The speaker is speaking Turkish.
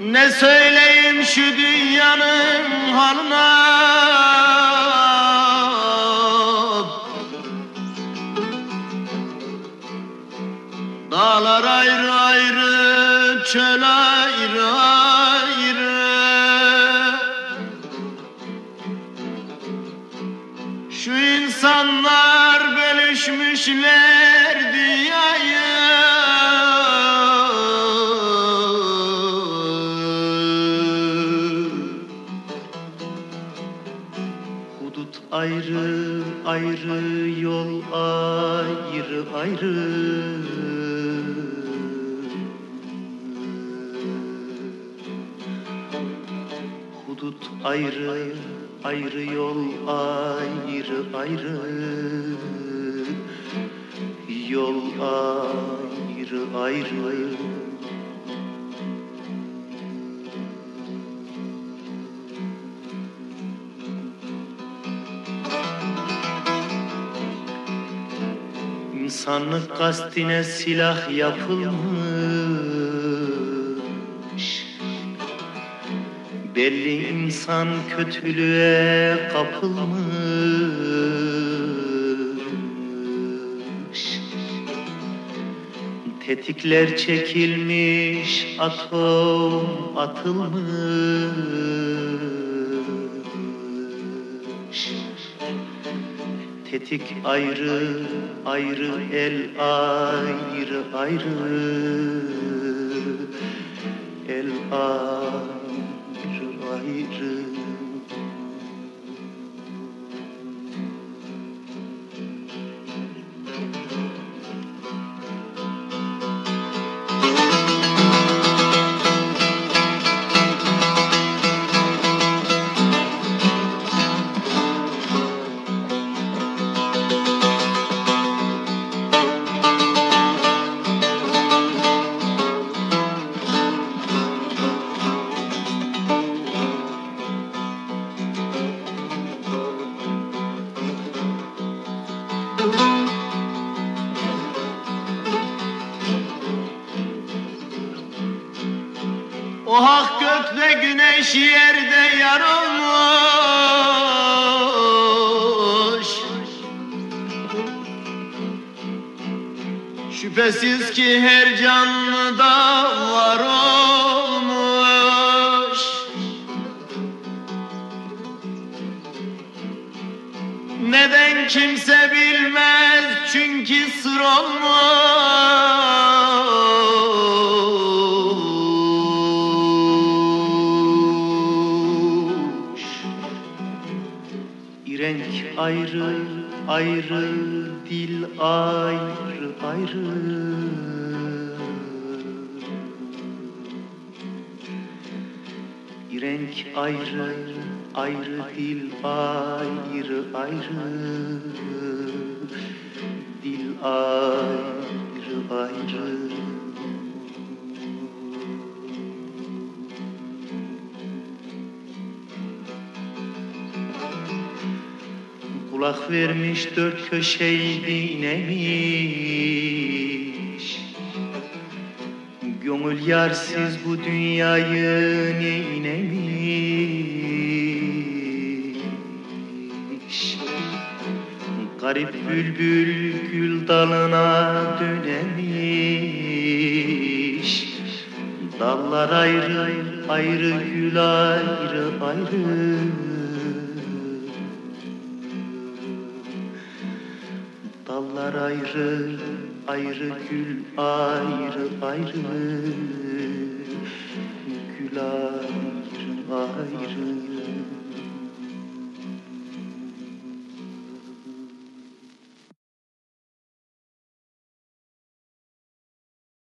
Ne söyleyeyim şu dünyanın haline Dağlar ayrı ayrı, çöl ayrı ayrı. Şu insanlar bölüşmüşler ayrı ayrı yol ayrı ayrı. Hudut ayrı ayrı yol ayrı ayrı. Yol ayrı ayrı İnsanlık kastine silah yapılmış. Belli insan kötülüğe kapılmış. Tetikler çekilmiş, atom atılmış Tetik ayrı, ayrı el ayrı ayrı. El ayrı ayrı O hak gökte güneş yerde yar olmuş Şüphesiz ki her canlıda var olmuş. Neden kimse bilmez çünkü sır olmuş İrenk ayrı ayrı dil ayrı ayrı. İrenk ayrı ayrı dil ayrı ayrı. Dil ayrı Kulak vermiş dört köşeyi dinlemiş. Gönül yarsız bu dünyayı neylemiş Garip bülbül gül dalına dönemiş. Dallar ayrı ayrı gül ayrı ayrı Dallar ayrı, ayrı gül ayrı ayrı. Gül ayrı ayrı